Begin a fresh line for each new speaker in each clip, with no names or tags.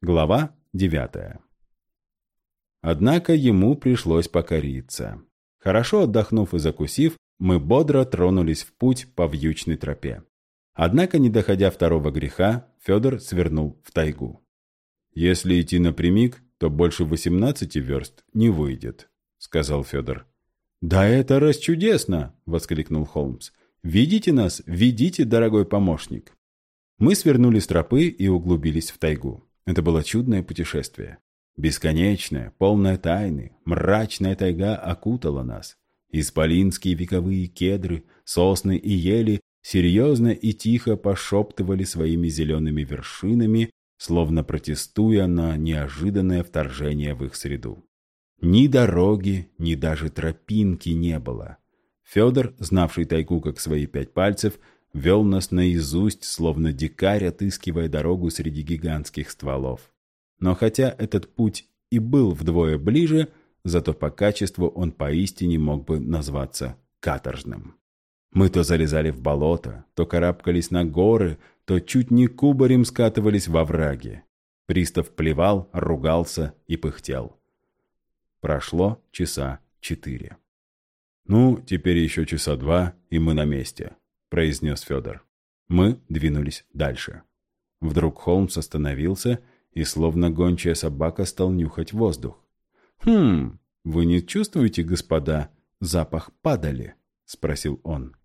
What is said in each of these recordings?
Глава девятая. Однако ему пришлось покориться. Хорошо отдохнув и закусив, мы бодро тронулись в путь по вьючной тропе. Однако, не доходя второго греха, Федор свернул в тайгу. «Если идти напрямик, то больше 18 верст не выйдет», — сказал Федор. «Да это расчудесно!» — воскликнул Холмс. «Видите нас, видите, дорогой помощник!» Мы свернули с тропы и углубились в тайгу. Это было чудное путешествие. Бесконечная, полная тайны, мрачная тайга окутала нас. Исполинские вековые кедры, сосны и ели серьезно и тихо пошептывали своими зелеными вершинами, словно протестуя на неожиданное вторжение в их среду. Ни дороги, ни даже тропинки не было. Федор, знавший тайгу как свои пять пальцев, вел нас наизусть, словно дикарь, отыскивая дорогу среди гигантских стволов. Но хотя этот путь и был вдвое ближе, зато по качеству он поистине мог бы назваться каторжным. Мы то залезали в болото, то карабкались на горы, то чуть не кубарем скатывались во враги. Пристав плевал, ругался и пыхтел. Прошло часа четыре. «Ну, теперь еще часа два, и мы на месте», — произнес Федор. Мы двинулись дальше. Вдруг Холмс остановился и, словно гончая собака, стал нюхать воздух. «Хм, вы не чувствуете, господа, запах падали?» — спросил он.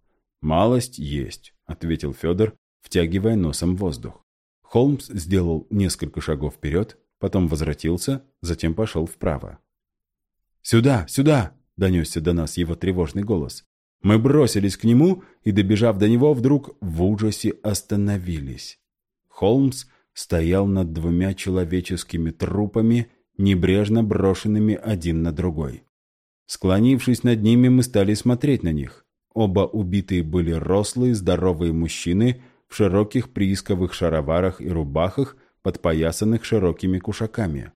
«Малость есть», — ответил Федор, втягивая носом воздух. Холмс сделал несколько шагов вперед, потом возвратился, затем пошел вправо. «Сюда, сюда!» — донесся до нас его тревожный голос. Мы бросились к нему и, добежав до него, вдруг в ужасе остановились. Холмс стоял над двумя человеческими трупами, небрежно брошенными один на другой. Склонившись над ними, мы стали смотреть на них. Оба убитые были рослые, здоровые мужчины в широких приисковых шароварах и рубахах, подпоясанных широкими кушаками.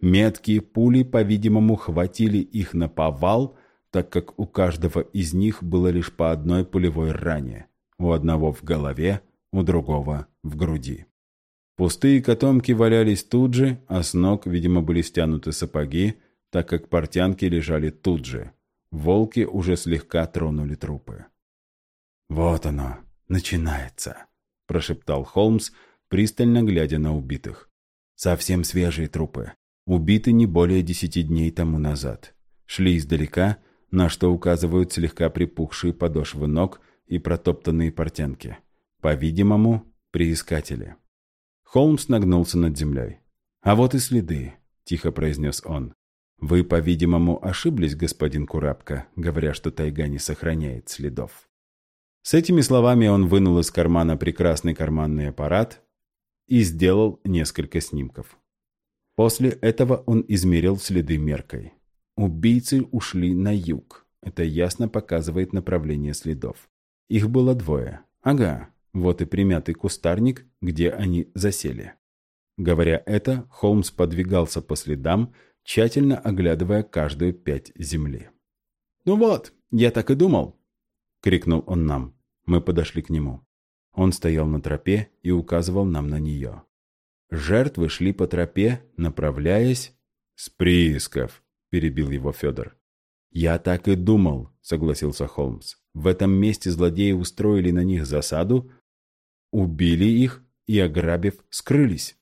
Меткие пули, по-видимому, хватили их на повал, так как у каждого из них было лишь по одной пулевой ране. У одного в голове, у другого в груди. Пустые котомки валялись тут же, а с ног, видимо, были стянуты сапоги, так как портянки лежали тут же. Волки уже слегка тронули трупы. «Вот оно, начинается», – прошептал Холмс, пристально глядя на убитых. «Совсем свежие трупы убиты не более десяти дней тому назад. Шли издалека, на что указывают слегка припухшие подошвы ног и протоптанные портянки. По-видимому, приискатели. Холмс нагнулся над землей. «А вот и следы», — тихо произнес он. «Вы, по-видимому, ошиблись, господин Курапка, говоря, что тайга не сохраняет следов». С этими словами он вынул из кармана прекрасный карманный аппарат и сделал несколько снимков. После этого он измерил следы меркой. Убийцы ушли на юг. Это ясно показывает направление следов. Их было двое. Ага, вот и примятый кустарник, где они засели. Говоря это, Холмс подвигался по следам, тщательно оглядывая каждую пять земли. «Ну вот, я так и думал!» — крикнул он нам. Мы подошли к нему. Он стоял на тропе и указывал нам на нее. Жертвы шли по тропе, направляясь... «С приисков!» — перебил его Федор. «Я так и думал», — согласился Холмс. «В этом месте злодеи устроили на них засаду, убили их и, ограбив, скрылись.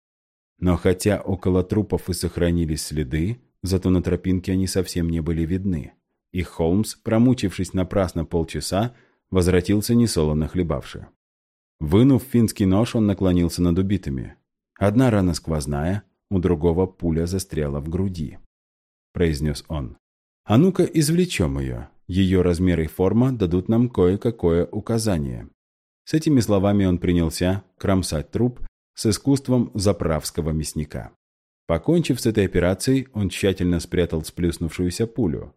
Но хотя около трупов и сохранились следы, зато на тропинке они совсем не были видны. И Холмс, промучившись напрасно полчаса, возвратился несолоно хлебавши. Вынув финский нож, он наклонился над убитыми. Одна рана сквозная, у другого пуля застряла в груди. Произнес он. А ну-ка извлечем ее. Ее размер и форма дадут нам кое-какое указание. С этими словами он принялся кромсать труп с искусством заправского мясника. Покончив с этой операцией, он тщательно спрятал сплюснувшуюся пулю.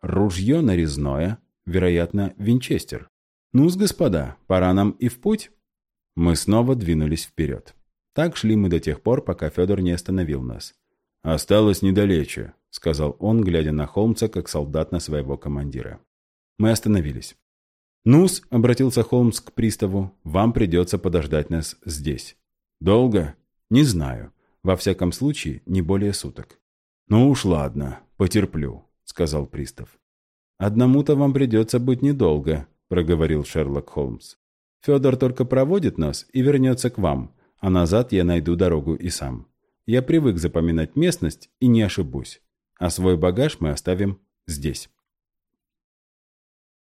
Ружье нарезное, вероятно, винчестер. ну господа, пора нам и в путь?» Мы снова двинулись вперед. Так шли мы до тех пор, пока Федор не остановил нас. «Осталось недалече», — сказал он, глядя на Холмса, как солдат на своего командира. Мы остановились. «Нус», — обратился Холмс к приставу, — «вам придется подождать нас здесь». «Долго?» «Не знаю. Во всяком случае, не более суток. «Ну уж ладно, потерплю», — сказал пристав. «Одному-то вам придется быть недолго», — проговорил Шерлок Холмс. «Федор только проводит нас и вернется к вам, а назад я найду дорогу и сам. Я привык запоминать местность и не ошибусь. А свой багаж мы оставим здесь».